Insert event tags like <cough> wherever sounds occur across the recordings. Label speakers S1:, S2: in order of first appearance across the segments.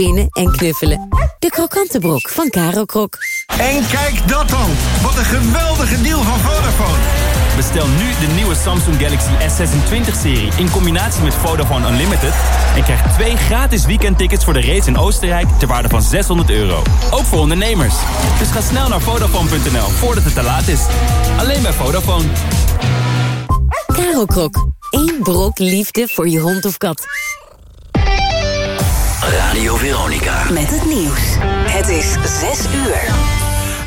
S1: spinnen en knuffelen. De krokante brok van Caro Krok.
S2: En kijk dat dan! Wat een geweldige deal van Vodafone!
S3: Bestel nu de nieuwe Samsung Galaxy S26-serie in combinatie met Vodafone Unlimited... en krijg twee gratis weekendtickets voor de race in Oostenrijk ter waarde van 600 euro. Ook voor ondernemers. Dus ga snel naar Vodafone.nl voordat het te laat is. Alleen bij Vodafone.
S1: Caro Krok. Eén brok liefde voor je hond of kat.
S4: Radio Veronica.
S5: Met het nieuws. Het is 6 uur.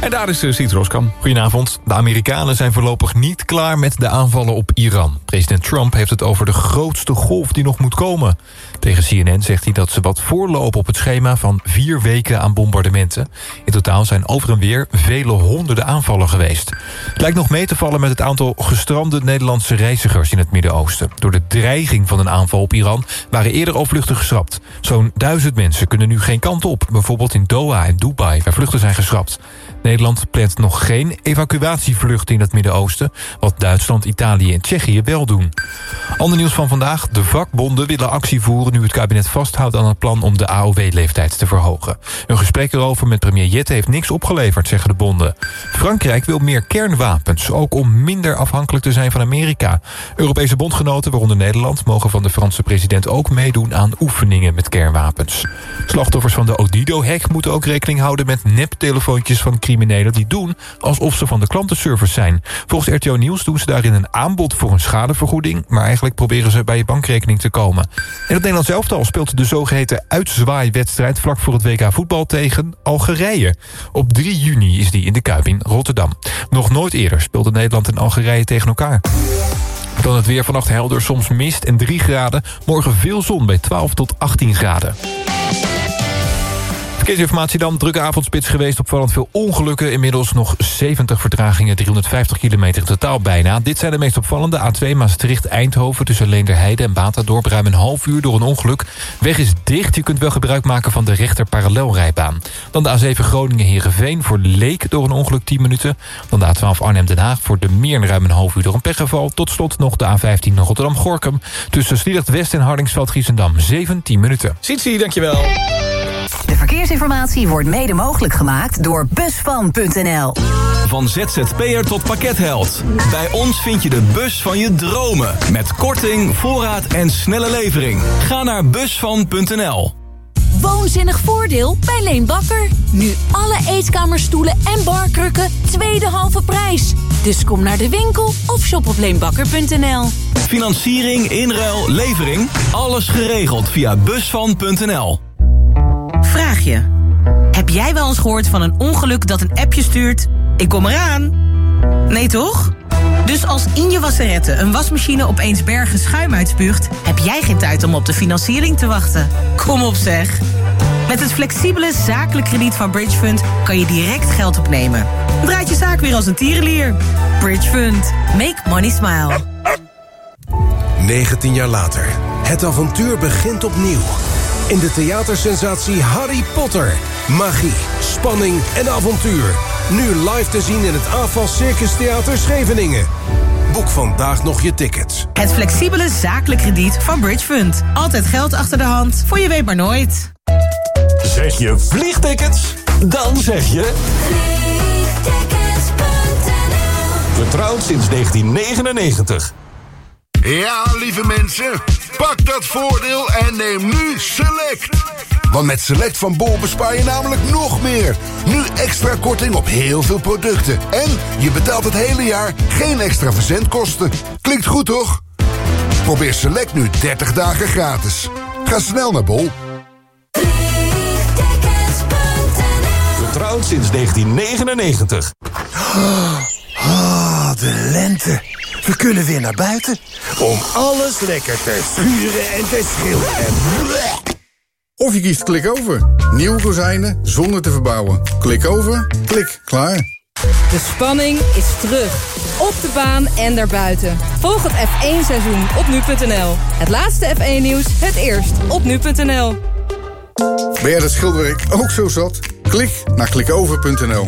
S6: En daar is uh, Siet Roskam. Goedenavond. De Amerikanen zijn voorlopig niet klaar met de aanvallen op Iran. President Trump heeft het over de grootste golf die nog moet komen. Tegen CNN zegt hij dat ze wat voorlopen op het schema van vier weken aan bombardementen. In totaal zijn over en weer vele honderden aanvallen geweest. Het lijkt nog mee te vallen met het aantal gestrande Nederlandse reizigers in het Midden-Oosten. Door de dreiging van een aanval op Iran waren eerder al vluchten geschrapt. Zo'n duizend mensen kunnen nu geen kant op. Bijvoorbeeld in Doha en Dubai, waar vluchten zijn geschrapt. Nederland plant nog geen evacuatievluchten in het Midden-Oosten... wat Duitsland, Italië en Tsjechië wel doen. Ander nieuws van vandaag. De vakbonden willen actie voeren nu het kabinet vasthoudt aan het plan om de AOW-leeftijd te verhogen. Een gesprek erover met premier Jette heeft niks opgeleverd, zeggen de bonden. Frankrijk wil meer kernwapens, ook om minder afhankelijk te zijn van Amerika. Europese bondgenoten, waaronder Nederland, mogen van de Franse president ook meedoen aan oefeningen met kernwapens. Slachtoffers van de Odido-hack moeten ook rekening houden met neptelefoontjes van criminelen die doen alsof ze van de klantenservice zijn. Volgens RTO Nieuws doen ze daarin een aanbod voor een schadevergoeding, maar eigenlijk proberen ze bij je bankrekening te komen. En het Nederlands elftal speelt de zogeheten uitzwaaiwedstrijd... vlak voor het WK voetbal tegen Algerije. Op 3 juni is die in de Kuip in Rotterdam. Nog nooit eerder speelde Nederland en Algerije tegen elkaar. Dan het weer vannacht helder, soms mist en 3 graden. Morgen veel zon bij 12 tot 18 graden. Verkeersinformatie dan. Drukke avondspits geweest. Opvallend veel ongelukken. Inmiddels nog 70 vertragingen. 350 kilometer in totaal bijna. Dit zijn de meest opvallende. A2 Maastricht-Eindhoven tussen Leenderheide en Batadorp. Ruim een half uur door een ongeluk. Weg is dicht. Je kunt wel gebruik maken van de rechter parallelrijbaan. Dan de A7 Groningen-Heerenveen voor Leek door een ongeluk 10 minuten. Dan de A12 Arnhem-Den Haag voor de Meer ruim een half uur door een pechgeval. Tot slot nog de A15 Rotterdam-Gorkum. Tussen Sliedrecht-West en Hardingsveld-Giessendam 17 minuten.
S7: Sietsie, dankjewel.
S5: De verkeersinformatie wordt mede mogelijk gemaakt door Busvan.nl.
S8: Van ZZP'er tot pakketheld. Bij ons vind je de bus van je dromen. Met korting, voorraad en snelle levering. Ga naar Busvan.nl.
S9: Woonzinnig voordeel bij Leen Bakker. Nu alle eetkamerstoelen en barkrukken tweede halve prijs. Dus kom naar de winkel of shop op leenbakker.nl.
S8: Financiering, inruil, levering. Alles geregeld via Busvan.nl.
S10: Vraag je. Heb jij wel eens gehoord van een ongeluk dat een appje stuurt... ik kom eraan? Nee toch? Dus als in je wasserette een wasmachine opeens bergen schuim uitspuugt... heb jij geen tijd om op de financiering te wachten. Kom op zeg. Met het flexibele zakelijk krediet van Bridge Fund... kan je direct geld opnemen. Draait je zaak weer als een tierenlier. Bridge Fund. Make money smile.
S11: 19 jaar later. Het avontuur begint opnieuw. In de theatersensatie Harry Potter. Magie, spanning en avontuur. Nu live te zien in het AFAS Circus Theater Scheveningen. Boek vandaag nog je tickets.
S10: Het flexibele zakelijk krediet van Bridge Fund. Altijd geld achter de hand, voor je weet maar nooit.
S12: Zeg je vliegtickets? Dan zeg je... Vliegtickets.nl Vertrouwd sinds 1999.
S13: Ja, lieve mensen, pak dat voordeel en neem nu Select. Want met Select van Bol bespaar je namelijk nog meer. Nu extra korting op heel veel producten. En je betaalt het hele jaar geen extra verzendkosten. Klinkt goed, toch? Probeer Select nu 30 dagen gratis. Ga snel naar Bol.
S12: Vertrouwd sinds 1999.
S14: Ah, de lente. We kunnen weer naar buiten om alles lekker te schuren en te schilderen.
S15: Of je kiest klik over. Nieuwe kozijnen zonder te verbouwen. Klik over, klik, klaar.
S16: De spanning is terug. Op de baan en daarbuiten. Volg het F1-seizoen op nu.nl. Het laatste F1-nieuws, het eerst op nu.nl.
S15: Ben jij dat schilderwerk ook zo zat? Klik naar klikover.nl.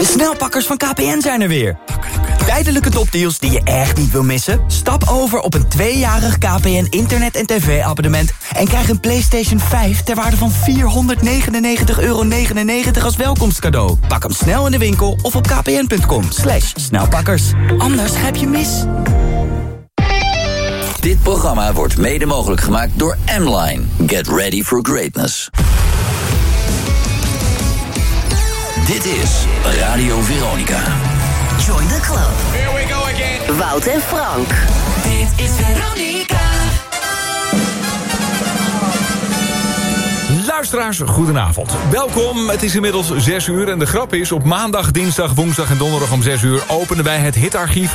S7: De snelpakkers van KPN zijn er weer. Tijdelijke topdeals die je echt niet wil missen? Stap over op een tweejarig KPN internet- en tv-abonnement... en krijg een PlayStation 5 ter waarde van 499,99 euro als welkomstcadeau. Pak hem snel in de winkel of op kpn.com. Snelpakkers. Anders grijp je mis.
S17: Dit programma wordt mede mogelijk gemaakt door M-Line. Get ready for greatness. Dit is Radio Veronica.
S2: Join the club.
S18: Here we go again.
S2: Wout en Frank.
S19: Dit is Veronica.
S20: Luisteraars, goedenavond. Welkom, het is inmiddels 6 uur en de grap is... op maandag, dinsdag, woensdag en donderdag om 6 uur... openen wij het hitarchief,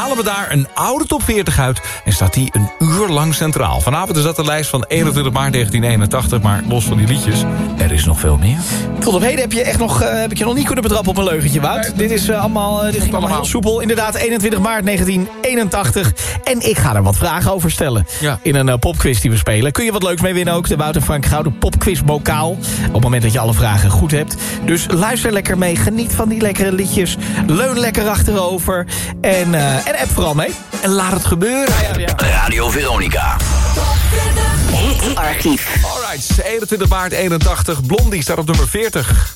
S20: halen we daar een oude top 40 uit... en staat die een uur lang centraal. Vanavond is dat de lijst van 21 maart 1981... maar los van die liedjes, er is nog veel meer.
S21: Tot op heden heb, je echt nog, eh, heb ik je nog niet kunnen betrappen op een leugentje, Wout. dit, is, eh, allemaal, eh, dit ging allemaal heel soepel. Inderdaad, 21 maart 1981. En ik ga er wat vragen over stellen. In een popquiz die we spelen. Kun je wat leuks mee winnen ook. De Wout en Frank Gouden popquiz bokaal. Op het moment dat je alle vragen goed hebt. Dus luister lekker mee. Geniet van die lekkere liedjes. Leun lekker achterover. En, eh, en app vooral mee. En laat het gebeuren.
S17: Radio Veronica.
S2: Archief.
S20: Alright, 21 maart 81. Blondie staat op nummer 40.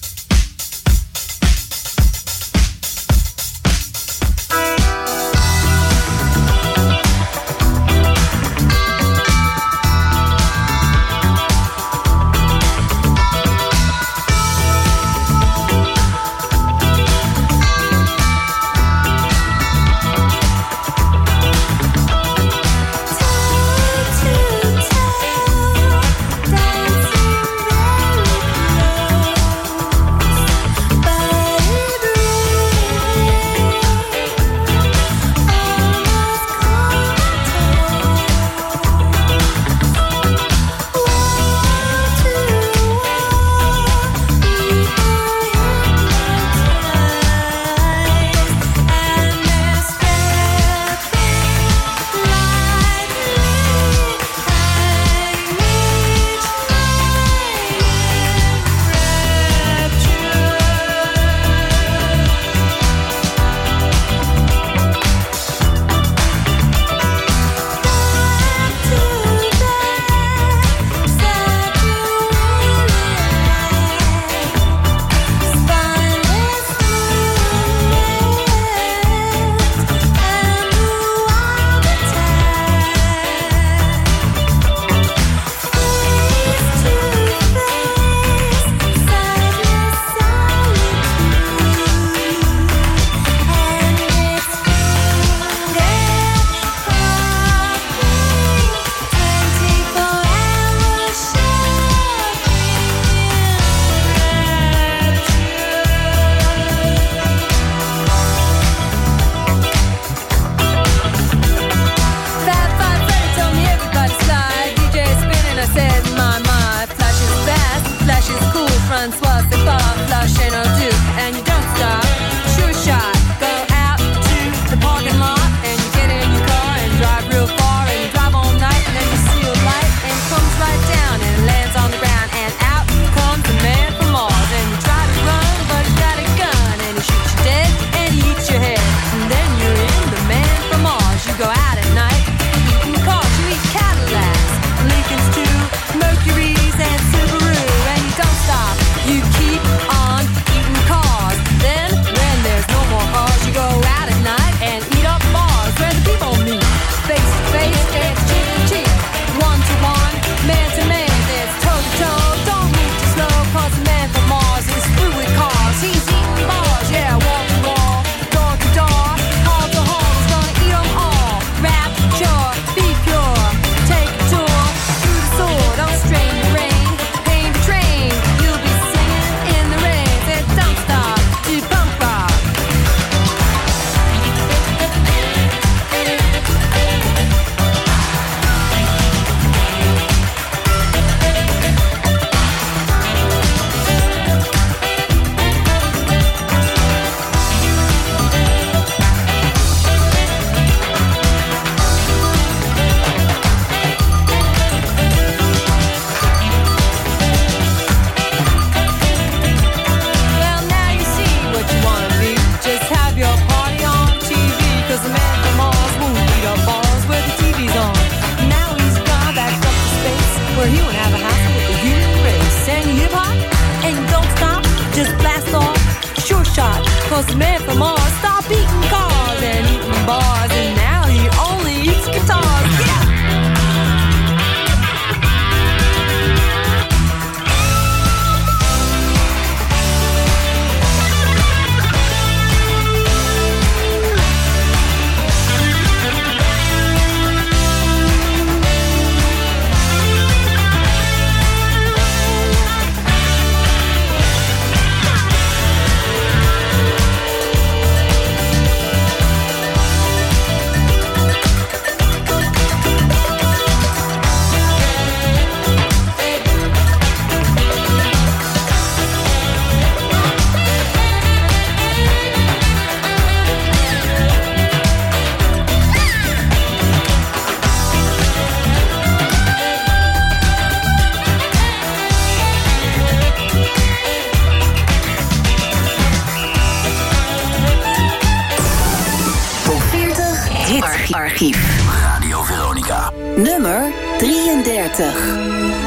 S5: Archief.
S17: Radio Veronica.
S5: Nummer 33.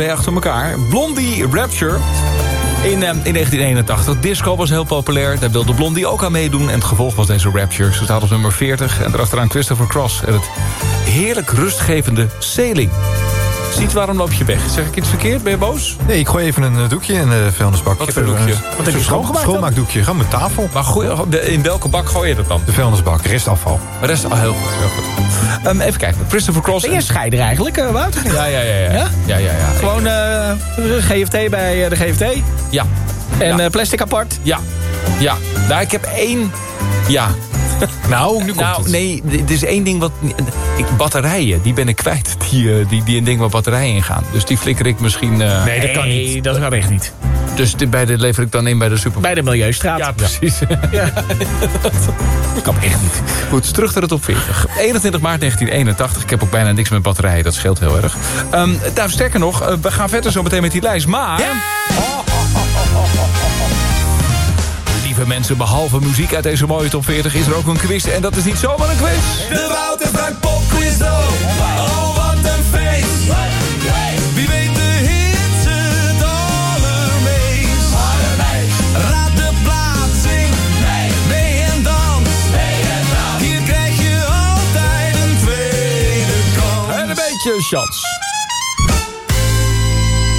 S20: Twee achter elkaar. Blondie Rapture. In, eh, in 1981, disco was heel populair. Daar wilde Blondie ook aan meedoen. En het gevolg was deze Rapture. Ze staat op nummer 40. En erachteraan Christopher Cross. En het heerlijk rustgevende Sailing. Ziet waarom loop je weg? Zeg ik iets verkeerd? Ben je boos?
S6: Nee, ik gooi even een eh, doekje in de vuilnisbak.
S20: Wat voor doekje?
S6: Wat heb je schoongemaakt? Schoonmaakdoekje, gewoon mijn tafel.
S20: Maar gooi, in welke bak gooi je dat dan?
S6: De vuilnisbak, restafval.
S20: Rest, oh, heel goed. Heel goed. Ehm, even kijken. Christopher Cross.
S21: Ben je scheider eigenlijk, eh, Wout?
S20: Ja, ja, ja. ja.
S21: Ja?
S20: ja, ja, ja.
S21: Gewoon eh, GFT bij eh, de GFT.
S20: Ja.
S21: En
S20: Ja.
S21: plastic apart.
S20: Ja. Ja. Nou, ik heb één... Ja. <laughs>
S6: Nou, nu komt
S20: nou,
S6: het.
S20: nee, er is één ding wat... Ik, batterijen, die ben ik kwijt. Die, die, die een ding waar batterijen in gaan. Dus die flikker ik misschien...
S21: Nee, dat kan niet. Dat kan echt niet.
S20: Dus dit, bij de, lever ik dan in bij de supermarkt.
S21: Bij de Milieustraat.
S20: Ja, precies.
S21: Ja. <laughs>
S20: Dat kan echt niet. Goed, terug naar de top 40. 21 maart 1981. Ik heb ook bijna niks met batterijen, dat scheelt heel erg. Ehm nou, sterker nog, eh, we gaan verder zo meteen met die lijst. Maar... Lieve mensen, behalve muziek uit deze mooie top 40... is er ook een quiz. En dat is niet zomaar een quiz.
S22: De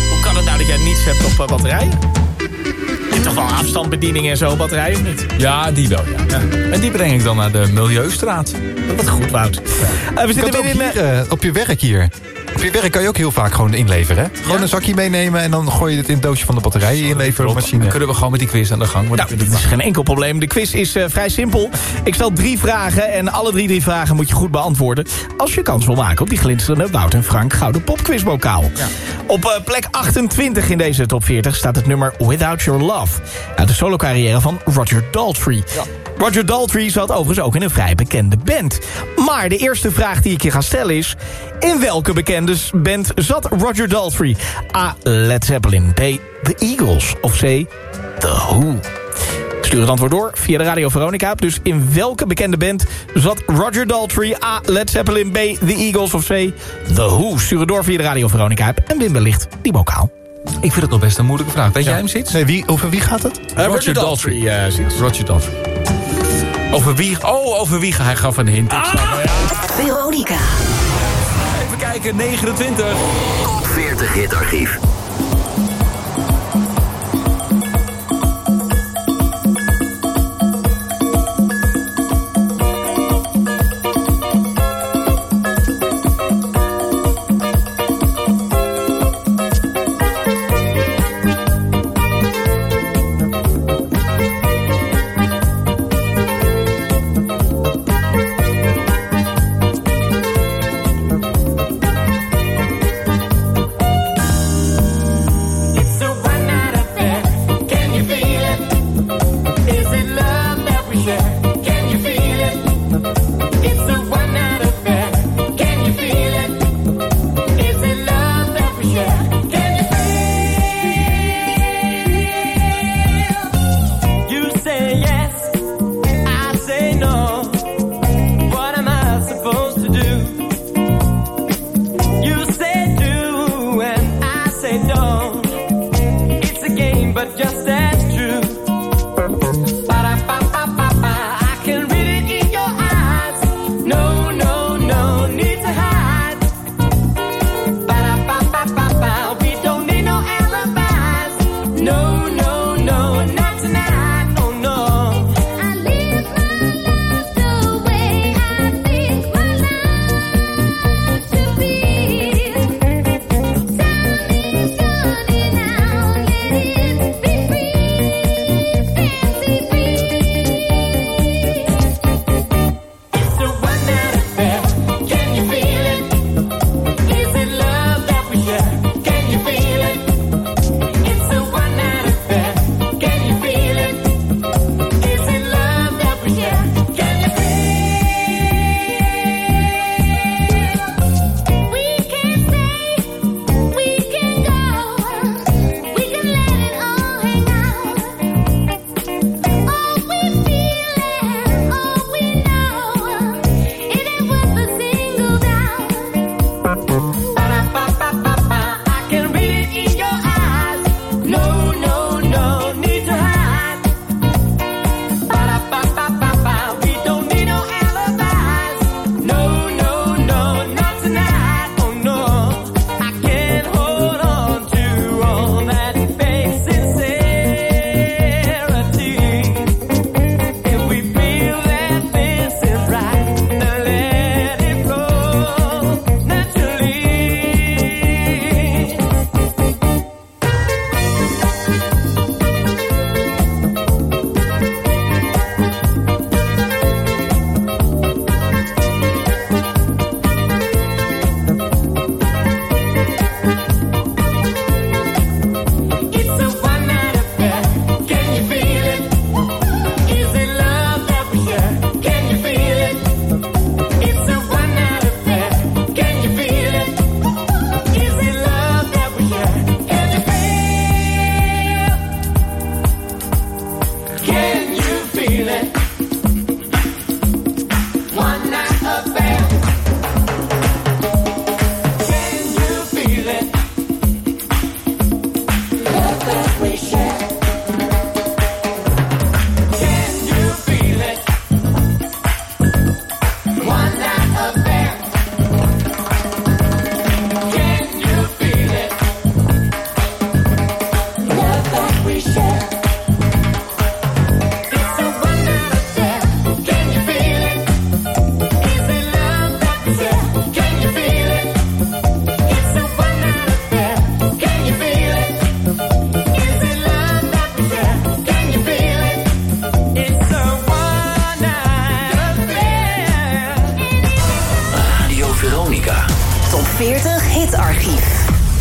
S21: Hoe kan het nou dat jij niets hebt op eh, batterijen? Je hebt toch wel afstandsbediening en zo, batterijen of niet?
S20: Ja, die wel, ja. En die breng ik dan naar de Milieustraat.
S21: Wat goed, Wout. Eh, we zitten weer in... eh,
S6: hier, op je werk hier. Op je werk kan je ook heel vaak gewoon inleveren. Hè? Gewoon een zakje meenemen en dan gooi je het in het doosje van de batterijen inleveren.
S20: Dan kunnen we gewoon met die quiz aan de gang.
S21: Nou, dat is geen enkel probleem. De quiz is eh, vrij simpel. Ik stel drie vragen en alle drie drie vragen moet je goed beantwoorden... als je kans wil maken op die glinsterende Wout en Frank Gouden Popquizbokaal. Op eh, plek 28 in deze top 40 staat het nummer Without Your Love... uit de solo-carrière van Roger Daltrey. Roger Daltrey zat overigens ook in een vrij bekende band. Maar de eerste vraag die ik je ga stellen is... in welke bekende band zat Roger Daltrey? A. Led Zeppelin. B. The Eagles. Of C. The Who. Stuur het antwoord door via de Radio Veronica app. Dus in welke bekende band zat Roger Daltrey? A. Led Zeppelin. B. The Eagles. Of C. The Who. Stuur het door via de Radio Veronica app. En win wellicht die bokaal.
S20: Ik vind het nog best een moeilijke vraag. Weet jij hem, Sits?
S6: Nee, wie, over wie gaat het?
S21: Eh, Roger Daltrey, eh, Sits.
S20: Roger Daltrey. Over wie? Oh, over wie? Hij gaf een hint. Ik snap het, ja.
S5: Veronica.
S20: Even kijken, 29.
S17: Top 40 hitarchief.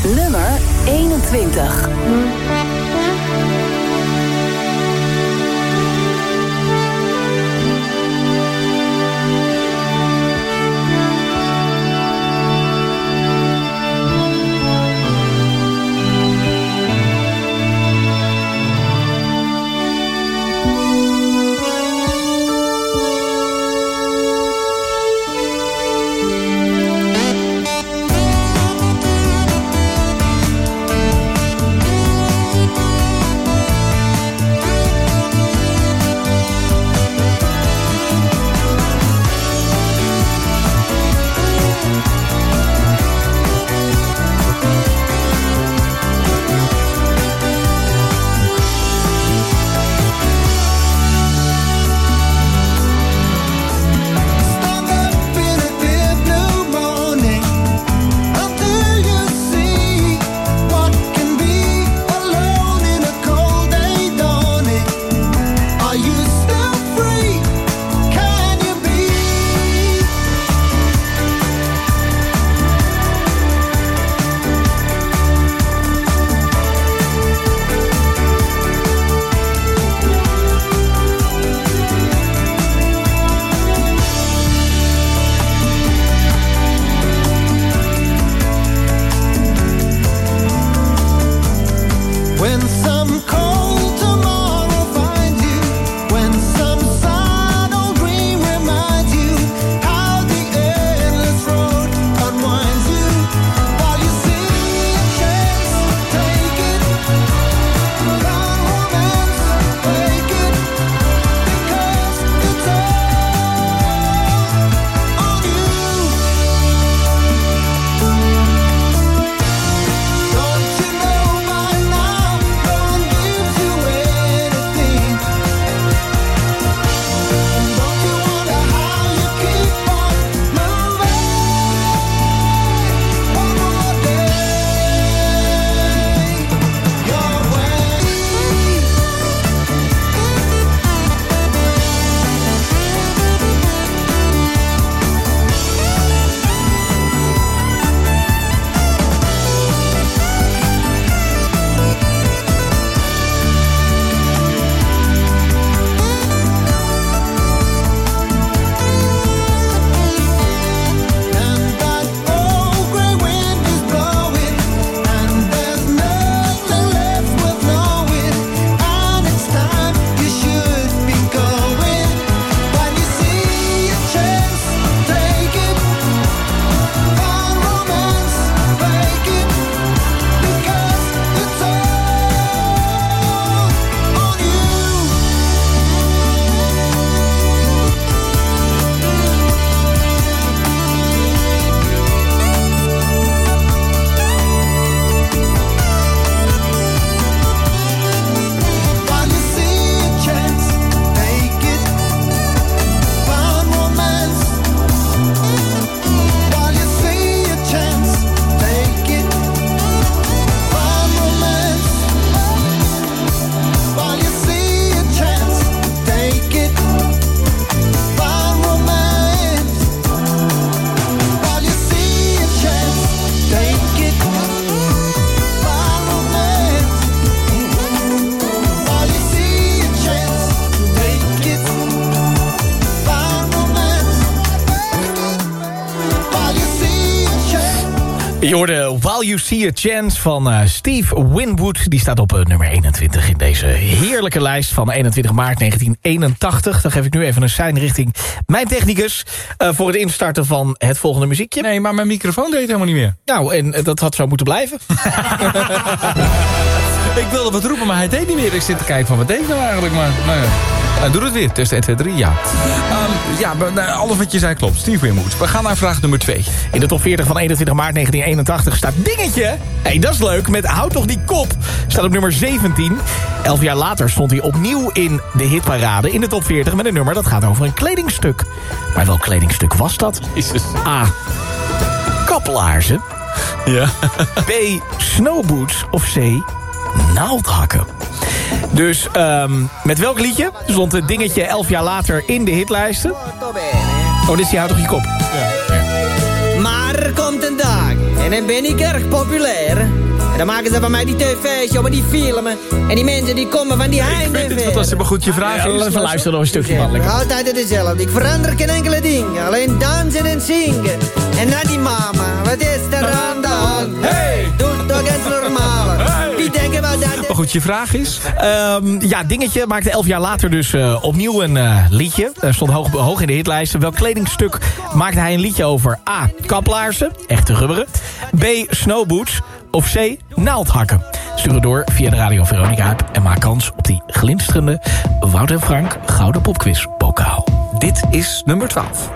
S22: Nummer 21.
S23: While You See A Chance
S21: van eh, Steve Winwood. Die staat op eh, nummer 21 in deze heerlijke lijst van 21 maart 1981. Dan geef ik nu even een sein richting mijn technicus... eh, voor het instarten van het volgende muziekje.
S20: Nee, maar mijn microfoon deed helemaal niet meer.
S21: Nou, en dat had zo moeten blijven. <laughs>
S20: Ik wilde wat roepen, maar hij deed niet meer. Ik zit te kijken van wat deed ik nou eigenlijk, maar nou ja. Hij doet het weer. Test 1, 2, 3, ja. Ehm, ja, nou, alles wat je zei klopt. Steve Winwood. We gaan naar vraag nummer 2.
S21: In de top 40 van 21 maart 1981 staat Dingetje. Hé, hey, dat is leuk. Met Houd toch die kop. Staat op nummer 17. Elf jaar later stond hij opnieuw in de hitparade in de top 40... met een nummer dat gaat over een kledingstuk. Maar welk kledingstuk was dat? A. Kaplaarzen.
S20: Ja.
S21: B. Snowboots. Of C. Naaldhakken. Dus ehm, met welk liedje stond het dingetje elf jaar later in de hitlijsten? Oh, dit is die Houd toch je kop.
S22: Maar er komt een dag en dan ben ik erg populair. En dan maken ze van mij die tv's, joh, maar die filmen. En die mensen die komen van die heinde
S20: Ik vind het fantastisch, maar goed, je vraag
S21: Ja,
S20: is...
S21: even luisteren nog een stukje, man. Lekker.
S22: Altijd hetzelfde. Ik verander geen enkele ding. Alleen dansen en zingen. En naar die mama, wat is er aan de hand? Hey! Doe toch eens normaal. Dat...
S20: Maar goed, je vraag is...
S21: Ehm, ja, Dingetje maakte elf jaar later dus eh, opnieuw een eh, liedje. Er stond hoog, hoog in de hitlijsten. Welk kledingstuk maakte hij een liedje over? A. Kaplaarzen, echte rubberen. B. Snowboots. Of C. Naaldhakken. Stuur het door via de Radio Veronica app en maak kans op die glinsterende Wout en Frank Gouden Popquiz bokaal.
S20: Dit is nummer 12.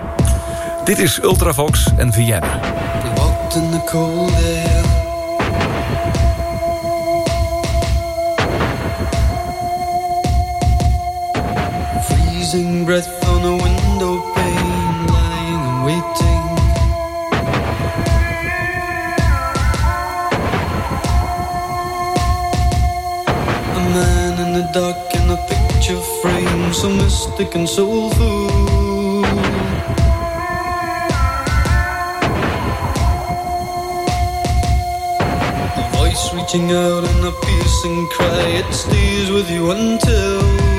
S20: Dit is Ultravox en Vienna.
S24: We walked in the cold air. Freezing breath on a window pane, lying and waiting. A man in the dark in a picture frame, so mystic and soulful. Reaching out in a piercing cry, it stays with you until.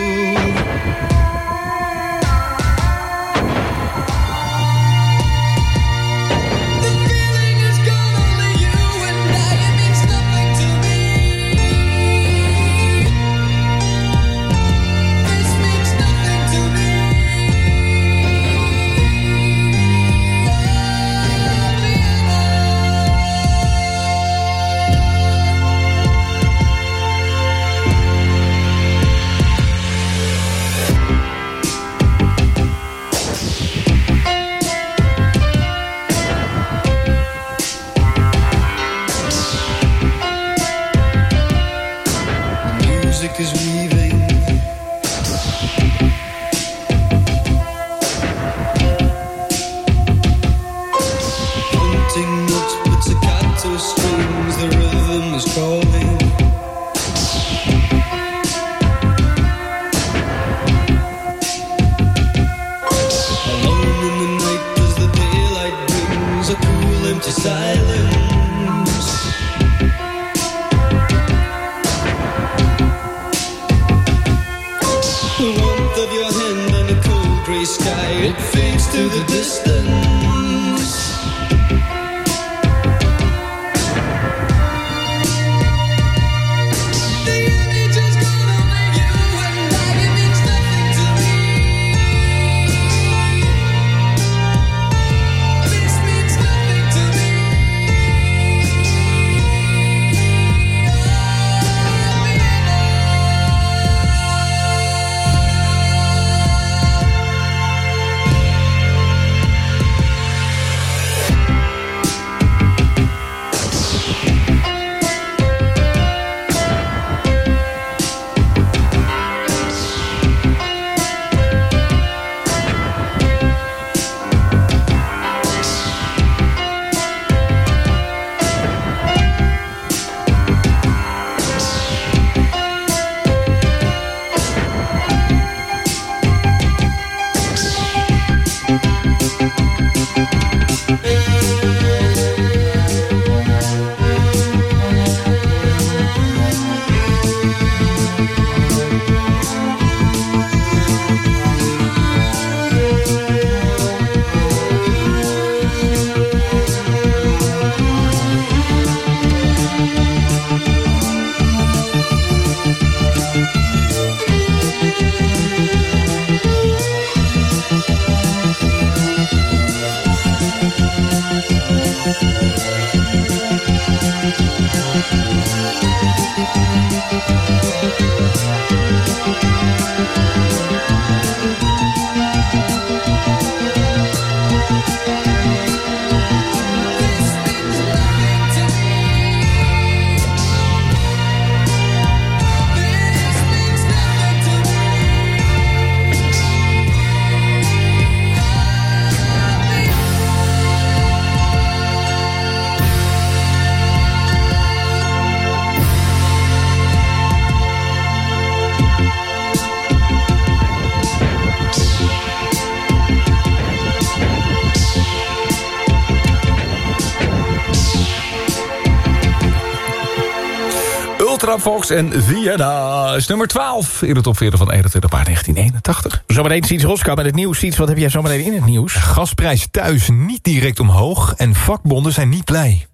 S20: Fox en Vienna is nummer 12 in de top 40 van 21 maart 1981.
S21: Zometeen Siets Roska met het nieuws. Siets, wat heb jij zometeen in het nieuws?
S6: Gasprijs thuis niet direct omhoog en vakbonden zijn niet blij.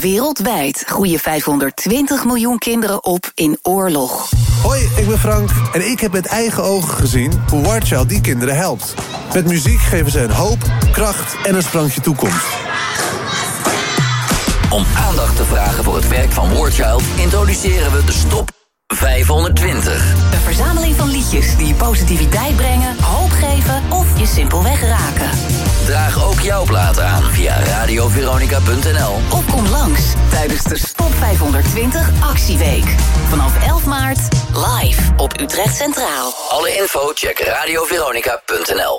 S5: Wereldwijd groeien 520 miljoen kinderen op in oorlog.
S25: Hoi, ik ben Frank en ik heb met eigen ogen gezien hoe Warchild die kinderen helpt. Met muziek geven ze hen hoop, kracht en een sprankje toekomst.
S17: Om aandacht te vragen voor het werk van Warchild... introduceren we de Stop 520.
S5: Een verzameling van liedjes die je positiviteit brengen, hoop geven of je simpelweg raken.
S17: Draag ook jouw plaat aan via radioveronica.nl.
S5: Of kom langs tijdens de Stop 520 Actieweek. Vanaf 11 maart live op Utrecht Centraal.
S17: Alle info check radioveronica.nl.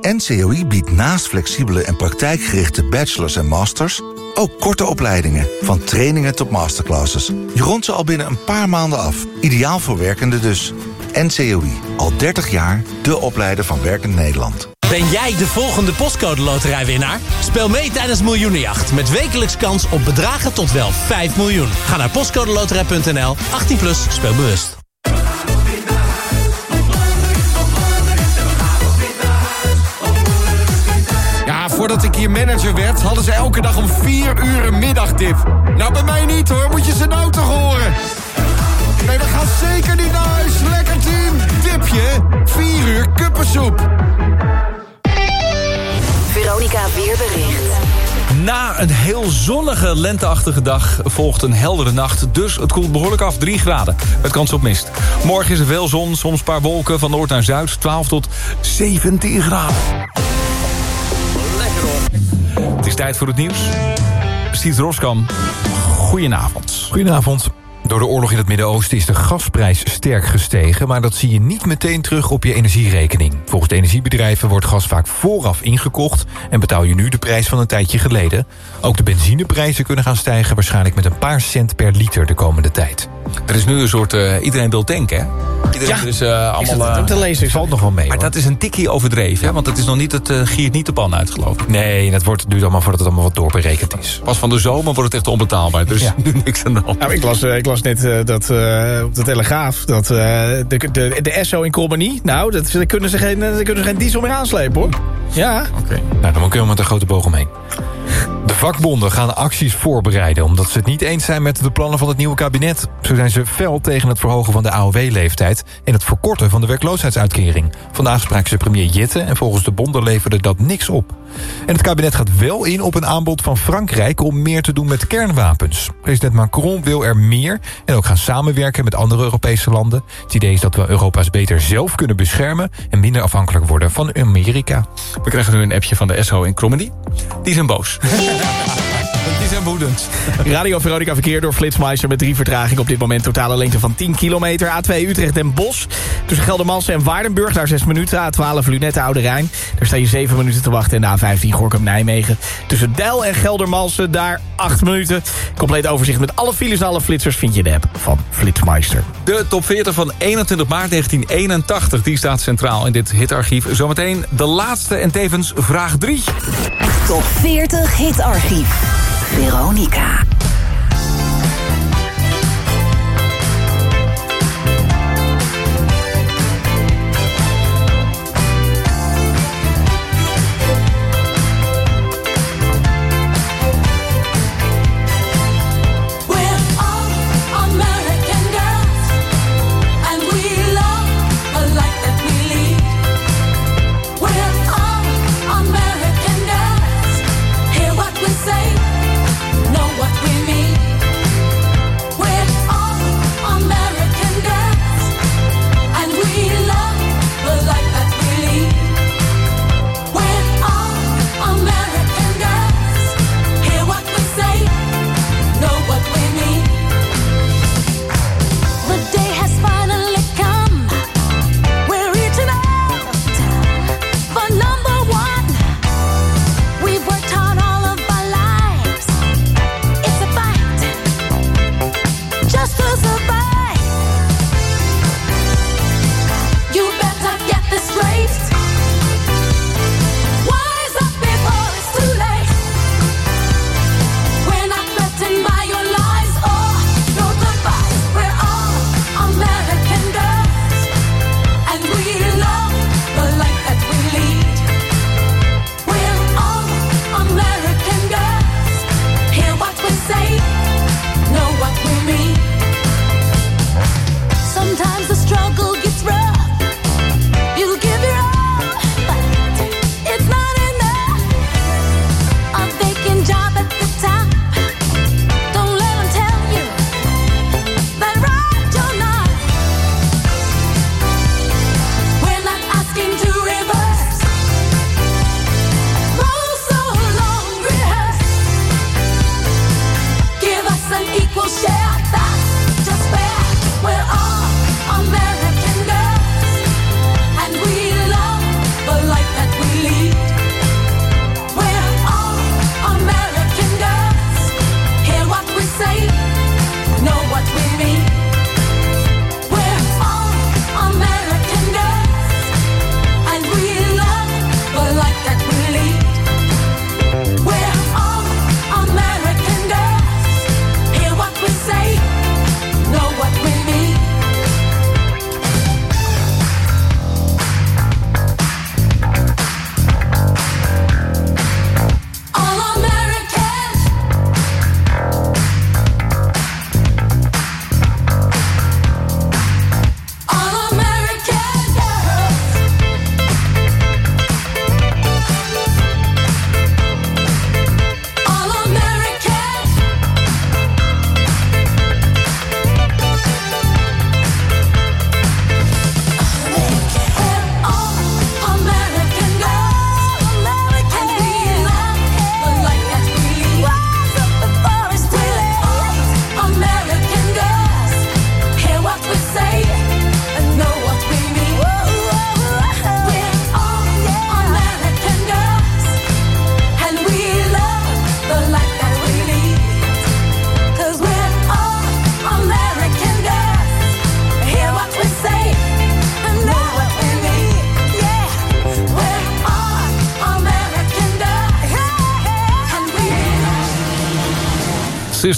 S26: NCOI biedt naast flexibele en praktijkgerichte bachelors en masters... ook korte opleidingen, van trainingen tot masterclasses. Je rondt ze al binnen een paar maanden af. Ideaal voor werkenden dus. NCOI, al 30 jaar de opleider van Werkend Nederland.
S27: Ben jij de volgende postcode loterijwinnaar? Speel mee tijdens Miljoenenjacht met wekelijks kans op bedragen tot wel 5 miljoen. Ga naar postcodeloterij.nl, 18 plus, speel bewust.
S2: Voordat ik hier manager werd, hadden ze elke dag om 4 uur een middagdip. Nou, bij mij niet hoor, moet je ze nou toch horen? Nee, we gaan zeker niet naar huis. Lekker team. Dipje, 4 uur kuppensoep.
S5: Veronica Weerbericht.
S20: Na een heel zonnige lenteachtige dag volgt een heldere nacht. Dus het koelt behoorlijk af, 3 graden. Met kans op mist. Morgen is er veel zon, soms een paar wolken. Van noord naar zuid, 12 tot 17 graden. Het is tijd voor het nieuws. Stiet Roskam, goedenavond.
S6: Goedenavond. Door de oorlog in het Midden-Oosten is de gasprijs sterk gestegen... maar dat zie je niet meteen terug op je energierekening. Volgens de energiebedrijven wordt gas vaak vooraf ingekocht... en betaal je nu de prijs van een tijdje geleden. Ook de benzineprijzen kunnen gaan stijgen... waarschijnlijk met een paar cent per liter de komende tijd.
S20: Er is nu een soort... eh, iedereen wil tanken, hè? Iedereen
S21: Ja,
S20: uh, allemaal...
S21: dat
S20: eh,
S21: ook te lezen?
S6: Valt nog wel mee,
S20: Maar dat is een tikkie overdreven, hè? Want het is nog niet het giert niet de pan uit, geloof ik.
S6: Nee, dat wordt, duurt allemaal voordat het allemaal wat doorberekend is.
S20: Pas van de zomer wordt het echt onbetaalbaar. Dus
S21: Ja. <laughs>
S20: nu niks aan de hand.
S21: Nou, ik, las, ik las net dat op de Telegraaf dat de, de, de Esso in Krommenie... nou, dat, daar, kunnen ze geen, daar kunnen ze geen diesel meer aanslepen, hoor. Ja.
S20: Oké.
S6: Nou, dan kunnen we met een grote boog omheen. De vakbonden gaan acties voorbereiden... omdat ze het niet eens zijn met de plannen van het nieuwe kabinet. Zo zijn ze fel tegen het verhogen van de AOW-leeftijd... en het verkorten van de werkloosheidsuitkering. Vandaag spraken ze premier Jitte... en volgens de bonden leverde dat niks op. En het kabinet gaat wel in op een aanbod van Frankrijk... om meer te doen met kernwapens. President Macron wil er meer... en ook gaan samenwerken met andere Europese landen. Het idee is dat we Europa's beter zelf kunnen beschermen... en minder afhankelijk worden van Amerika.
S20: We krijgen nu een appje van de SO in Cromedy. Die zijn boos. <laughs> Woedend. <laughs>
S21: Radio Veronica verkeer door Flitsmeister met drie vertraging op dit moment. Totale lengte van 10 kilometer. A2 Utrecht en Bos. Tussen Geldermalsen en Waardenburg daar 6 minuten. A12 Lunette Oude Rijn. Daar sta je 7 minuten te wachten. En de A15 Gorkum Nijmegen. Tussen Dijl en Geldermalsen daar 8 minuten. Compleet overzicht met alle files en alle flitsers vind je in de app van Flitsmeister.
S20: De top 40 van 21 maart 1981. Die staat centraal in dit hitarchief. Zometeen de laatste en tevens vraag 3.
S5: Top 40 hitarchief. Veronica.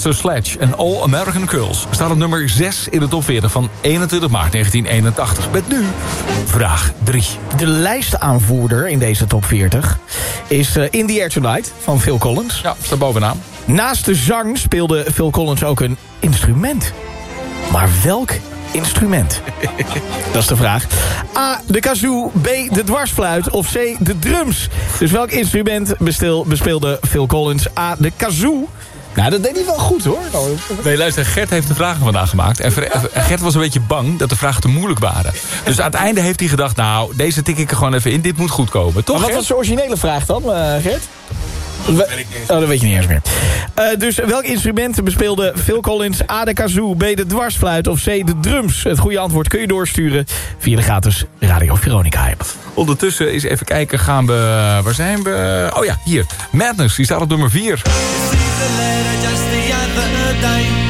S20: Sister Sledge en All American Girls staat op nummer 6 in de top 40 van 21 maart 1981. Met nu vraag 3.
S21: De lijstaanvoerder in deze top 40 is eh, In The Air Tonight van Phil Collins.
S20: Ja, staat bovenaan.
S21: Naast de zang speelde Phil Collins ook een instrument. Maar welk instrument? <laughs> Dat is de vraag. A, de kazoo, B, de dwarsfluit of C, de drums. Dus welk instrument bespeelde Phil Collins? A, de kazoo. Nou, dat deed hij wel goed, hoor.
S20: Nee, luister, Gert heeft de vragen vandaag gemaakt. En Gert was een beetje bang dat de vragen te moeilijk waren. Dus aan het einde heeft hij gedacht... nou, deze tik ik er gewoon even in. Dit moet goed komen. Toch,
S21: Maar wat
S20: Gert?
S21: was de originele vraag dan, eh, Gert? We- Oh, dat weet je niet eens meer. Eh, dus welk instrument bespeelde Phil Collins? A, de kazoo, B, de dwarsfluit of C, de drums? Het goede antwoord kun je doorsturen via de gratis Radio Veronica app.
S20: Ondertussen is even kijken, gaan we... Waar zijn we? Oh ja, hier. Madness, die staat op nummer 4.
S22: Just the other day.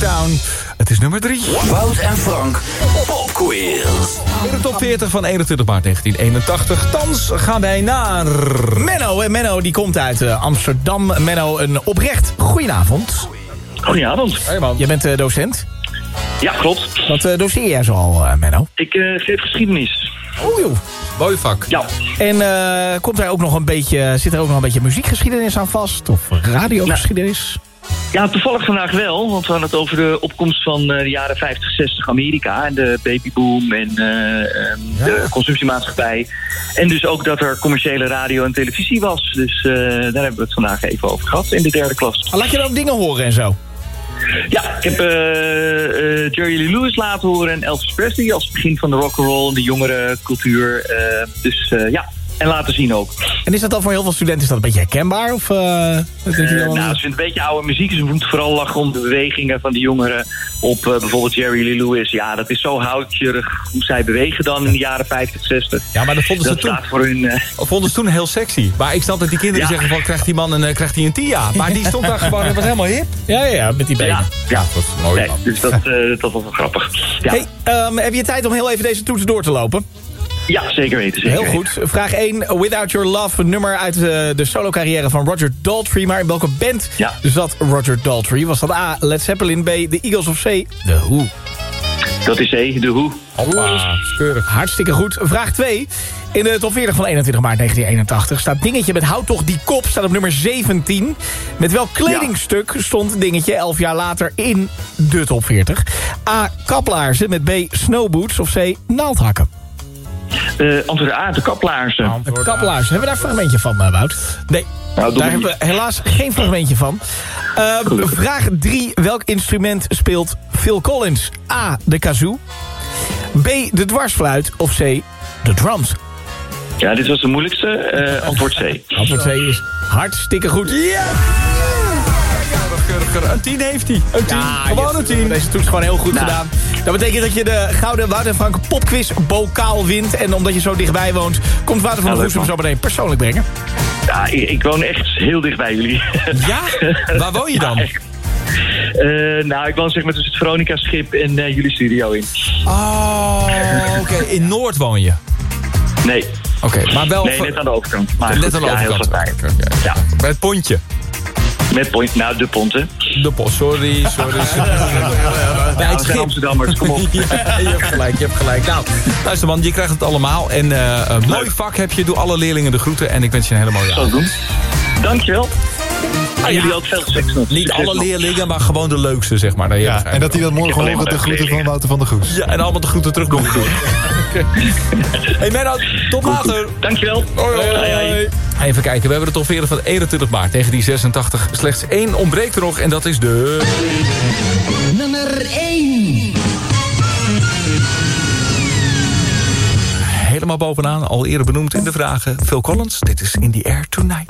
S20: Town. Het is nummer 3.
S17: Wout en Frank Popquiz.
S20: In de top 40 van 21 maart 1981. Thans gaan wij naar...
S21: Menno, en Menno die komt uit eh, Amsterdam. Menno, een oprecht goedenavond.
S28: Goedenavond.
S21: Hey man. Je bent eh, docent?
S28: Ja, klopt.
S21: Wat eh, doseer jij zoal, eh, Menno?
S28: Ik eh, geef geschiedenis.
S21: Oh joh.
S20: Mooi vak.
S28: Ja.
S21: En eh, komt er ook nog een beetje, zit er ook nog een beetje muziekgeschiedenis aan vast? Of radiogeschiedenis?
S28: Ja, toevallig vandaag wel, want we hadden het over de opkomst van eh, de jaren 50, 60 Amerika. En de babyboom en eh, ehm, de consumptiemaatschappij. En dus ook dat er commerciële radio en televisie was. Dus eh, daar hebben we het vandaag even over gehad in de derde klas.
S21: Ah, laat je dan ook dingen horen en zo?
S28: Ja, ik heb Jerry Lee Lewis laten horen en Elvis Presley als begin van de rock'n'roll en de jongere cultuur. Dus ja, en laten zien ook.
S21: En is dat dan voor heel veel studenten is dat een beetje herkenbaar? Of, wat denk je dan?
S28: nou, ze vinden een beetje oude muziek. Ze moeten vooral lachen om de bewegingen van de jongeren op eh, bijvoorbeeld Jerry Lee Lewis. Ja, dat is zo houtjerig hoe zij bewegen dan in de jaren 50, 60.
S20: Ja, maar dat vonden ze
S28: dat
S20: toen.
S28: staat voor hun... eh,
S20: vonden ze toen heel sexy. Maar ik snap dat die kinderen
S28: Ja.
S20: zeggen van... krijgt die man een, krijgt hij een tia? Maar die stond daar gewoon en was helemaal hip.
S21: Ja, ja, ja, met die benen.
S28: ja, ja.
S20: Dat is mooi,
S28: Nee,
S20: man.
S28: dus dat, eh, dat was wel grappig. Ja,
S21: Hey, ehm, heb je tijd om heel even deze toets door te lopen?
S28: Ja zeker weten. Zeker
S21: Heel goed. Vraag 1. Without Your Love, een nummer uit eh, de solo-carrière van Roger Daltrey. Maar in welke band
S28: Ja.
S21: zat Roger Daltrey? Was dat A, Led Zeppelin, B, The Eagles of C, The Who?
S28: Dat is C, de hoe.
S20: Hoppa, keurig.
S21: Hartstikke goed. Vraag 2. In de top 40 van 21 maart 1981 staat Dingetje met Houd toch die kop staat op nummer 17. Met welk kledingstuk stond Dingetje 11 jaar later in de top 40? A. Kaplaarzen met B. Snowboots of C. Naaldhakken?
S28: Eh antwoord A, de kaplaarzen.
S21: Een kaplaarzen. Hebben we daar een fragmentje van, eh, Wout? Nee,
S28: Nou,
S21: daar hebben we helaas geen fragmentje van. Eh, vraag 3. Welk instrument speelt Phil Collins? A. De kazoo. B. De dwarsfluit. Of C. De drums?
S28: Ja, dit was de moeilijkste. Eh, antwoord C. <laughs>
S21: Antwoord C is hartstikke goed.
S20: Ja! Een 10 heeft hij. Een 10.
S21: Ja,
S20: gewoon een 10.
S21: Deze toets gewoon heel goed
S28: Nou.
S21: gedaan. Dat betekent dat je de Gouden Wout en Frank popquiz bokaal wint. En omdat je zo dichtbij woont, komt Wouter van
S28: Ja,
S21: zo meteen persoonlijk brengen.
S28: Ja, ik, ik woon echt heel dicht bij jullie. <laughs>
S20: Ja? Waar woon je dan? <laughs>
S28: Ja. Eh, nou, ik woon zeg maar tussen het Veronica-schip en eh, jullie studio in.
S20: Oh, oké. In Noord woon je.
S28: Nee.
S20: Oké, maar wel...
S28: Nee, net aan de overkant. Maar
S20: Net
S28: goed,
S20: aan de
S28: ja, heel
S20: overkant. Oké, oké.
S28: Ja,
S20: Bij het pontje.
S28: Met point. Nou, de ponten.
S20: De post. Sorry, sorry. sorry. Bij
S28: Ja,
S20: het schip.
S28: Amsterdammers, kom op. <laughs>
S20: Ja, je hebt gelijk, je hebt gelijk. Nou, luister man, je krijgt het allemaal. En eh, een mooi vak heb je. Doe alle leerlingen de groeten. En ik wens je een hele mooie
S28: Zo
S20: avond.
S28: doen. Dankjewel. En jullie ook veel succes nog.
S20: Niet alle leerlingen, maar gewoon de leukste, zeg maar. Nou,
S25: Ja, en dat hij dat morgen
S28: alleen
S25: horen
S28: maar
S25: de groeten van. Wouter van der Goes.
S20: Ja, en allemaal de groeten terug doen. <laughs> hey Menno, tot later.
S28: Dankjewel.
S20: Hoi, hoi.
S28: Hoi, hoi.
S20: Even kijken, we hebben de top 40 van 21 maart 1986. Slechts één ontbreekt er nog en dat is de...
S29: Nummer 1.
S20: Helemaal bovenaan, al eerder benoemd in de vragen. Phil Collins, dit is In the Air Tonight.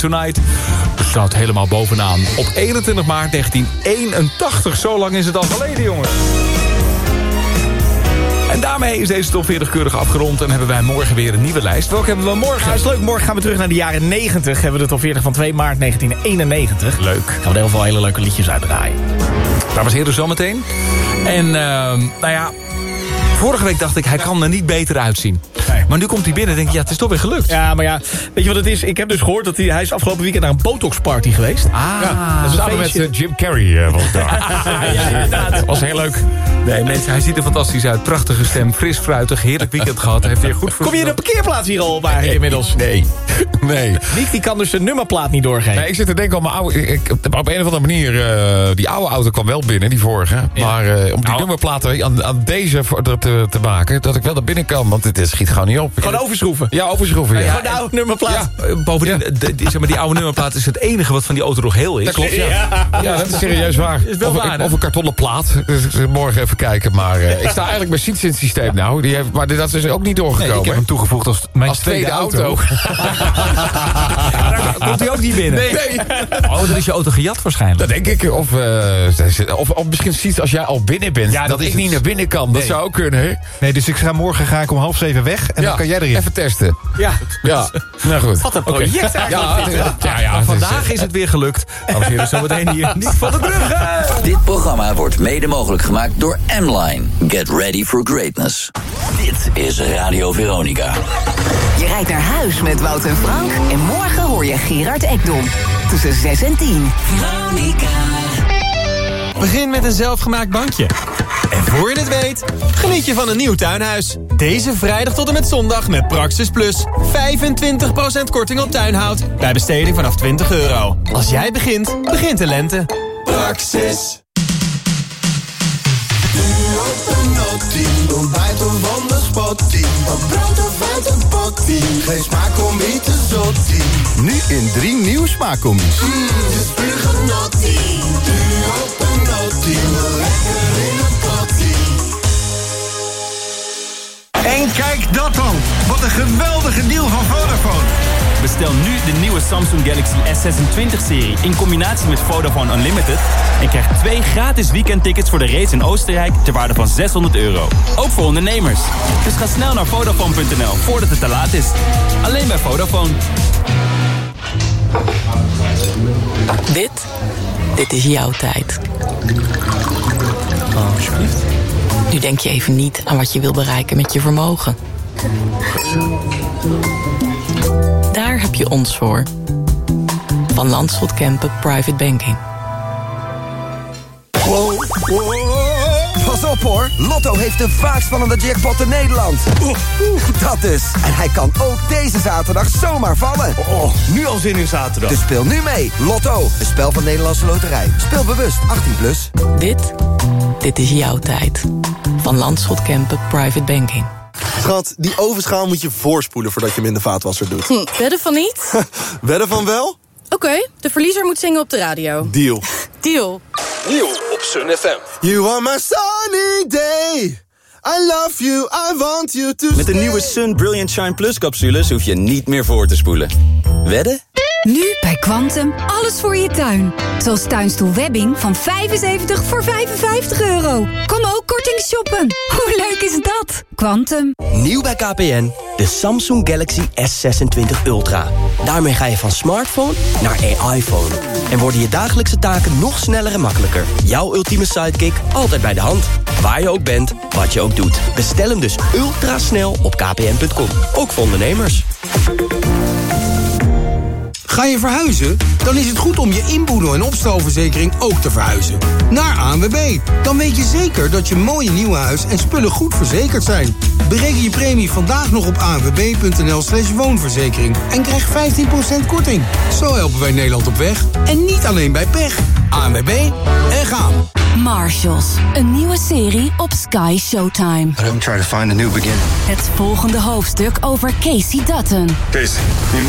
S22: Tonight
S20: staat helemaal bovenaan. Op 21 maart 1981, zo lang is het al geleden, jongens. En daarmee is deze top 40 keurig afgerond... en hebben wij morgen weer een nieuwe lijst. Welke hebben we morgen?
S21: Ja, is leuk. Morgen gaan we terug naar de jaren 90. Hebben we de top 40 van 2 maart 1991.
S20: Leuk.
S21: Gaan we er heel veel hele leuke liedjes uitdraaien.
S20: Dames en heren, zometeen. En ehm, nou ja, vorige week dacht ik, hij kan er niet beter uitzien. Maar nu komt hij binnen en denk ik, ja, het is toch weer gelukt.
S21: Ja, maar ja, weet je wat het is? Ik heb dus gehoord dat hij, hij is afgelopen weekend naar een botox-party geweest.
S20: Ah,
S21: dat is
S20: samen met,
S21: feestje.
S20: eh, Jim Carrey uh, was daar. <laughs>
S21: ja, inderdaad.
S20: was heel leuk. Nee, mensen, hij ziet er fantastisch uit. Prachtige stem, fris, fruitig, heerlijk weekend <laughs> gehad. Heeft weer goed voor
S21: Kom je de parkeerplaats hier al op eigenlijk inmiddels?
S20: Nee, <laughs> nee.
S21: Niek die kan dus de nummerplaat niet doorgeven.
S30: Nee, ik zit te denken op mijn oude... Ik, op een of andere manier... eh, die oude auto kwam wel binnen, die vorige. Maar eh, om die nummerplaten aan, aan deze te, te, te maken... dat ik wel naar binnen kan, want het is- schiet gewoon niet op.
S21: Gewoon overschroeven.
S30: Ja, overschroeven, ja.
S21: Gewoon de oude nummerplaat.
S20: Ja, eh, bovendien, de- die- zeg maar, die oude nummerplaat is het enige wat van die auto nog heel is.
S30: Dat klopt, ja. Ja, dat is serieus waar.
S20: Is wel
S30: of,
S20: waar,
S30: of een kartonnen plaat. Dus morgen even kijken. Maar eh, ik sta eigenlijk bij Siets in het systeem nou. Die heeft, maar dat is ook niet doorgekomen.
S20: Nee, ik heb hem toegevoegd als mijn
S30: Als tweede auto. <laughs>
S20: Ja, daar komt hij ook niet binnen.
S30: Nee.
S20: Oh, dan is je auto gejat waarschijnlijk.
S30: Dat denk ik. Of, eh, of, of misschien ziet als jij al binnen bent.
S20: Ja,
S30: dat,
S20: dat is
S30: ik niet naar binnen kan. Dat zou ook kunnen. hè?
S6: Nee, dus ik ga morgen ga ik om half zeven weg en
S30: Ja,
S6: dan kan jij erin.
S30: Even testen.
S21: Ja.
S30: Ja, nou goed.
S21: Wat een project eigenlijk.
S30: Ja, ja, ja, ja,
S20: Maar
S30: het is,
S20: vandaag
S30: eh,
S20: is het weer gelukt. Dames en heren, zometeen hier niet van de bruggen.
S17: Dit programma wordt mede mogelijk gemaakt door M-Line. Get ready for greatness. Dit is Radio Veronica.
S2: Je rijdt naar huis met Wout en Frank en morgen hoor je Gerard Ekdom. Tussen 6 en 10. Veronica.
S31: Begin met een zelfgemaakt bankje. En voor je het weet, geniet je van een nieuw tuinhuis. Deze vrijdag tot en met zondag met Praxis Plus. 25% korting op tuinhout. Bij besteding vanaf 20 euro. Als jij begint, begint de lente. Praxis.
S22: Nottie, ontbijt of ander spottie. Van brood of uit een pottie. Geen smaakcombi te zottie.
S32: Nu in drie nieuwe smaakcombi's.
S22: Mmm, de spuugnottie. Nu op een nottie. Lekker in een pottie.
S15: En kijk dat dan. Wat een geweldige deal van Vodafone.
S3: Bestel nu de nieuwe Samsung Galaxy S26-serie in combinatie met Vodafone Unlimited... en krijg twee gratis weekendtickets voor de race in Oostenrijk ter waarde van 600 euro. Ook voor ondernemers. Dus ga snel naar Vodafone.nl voordat het te laat is. Alleen bij Vodafone.
S33: Dit, dit is jouw tijd.
S3: Oh, alsjeblieft.
S33: Nu denk je even niet aan wat je wil bereiken met je vermogen. Daar heb je ons voor. Van Landschot Kempen Private Banking.
S34: Wow, wow. Pas op hoor, Lotto heeft de vaakst vallende jackpot in Nederland. Dat dus. En hij kan ook deze zaterdag zomaar vallen.
S35: Oh, nu al zin in zaterdag.
S34: Dus speel nu mee. Lotto, een spel van Nederlandse Loterij. Speel bewust, 18 plus.
S33: Dit, dit is jouw tijd. Van Landschot Kempen Private Banking.
S36: Schat, die ovenschaal moet je voorspoelen voordat je hem in de vaatwasser doet.
S37: Hm, wedden van niet? <laughs>
S36: Wedden van wel?
S37: Oké, de verliezer moet zingen op de radio.
S36: Deal.
S37: Deal.
S38: Nieuw op Sun FM.
S36: You are my sunny day. I love you, I want you to
S39: Met de nieuwe Sun Brilliant Shine Plus capsules hoef je niet meer voor te spoelen. Wedden?
S40: Nu bij Quantum alles voor je tuin. Zoals tuinstoel Webbing van 75 voor 55 euro. Kom ook korting shoppen. <laughs> Hoe leuk is dat? Quantum.
S41: Nieuw bij KPN, de Samsung Galaxy S26 Ultra. Daarmee ga je van smartphone naar AI-phone. En worden je dagelijkse taken nog sneller en makkelijker. Jouw ultieme sidekick altijd bij de hand. Waar je ook bent, wat je ook doet. Bestel hem dus ultra snel op kpn.com. Ook voor ondernemers.
S31: Ga je verhuizen? Dan is het goed om je inboedel- en opstalverzekering ook te verhuizen. Naar ANWB. Dan weet je zeker dat je mooie nieuwe huis en spullen goed verzekerd zijn. Bereken je premie vandaag nog op anwb.nl slash woonverzekering. En krijg 15% korting. Zo helpen wij Nederland op weg. En niet alleen bij pech. ANWB en gaan.
S40: Marshalls. Een nieuwe serie op Sky Showtime.
S42: Let him try to find a new beginning.
S40: Het volgende hoofdstuk over Casey Dutton.
S42: Casey,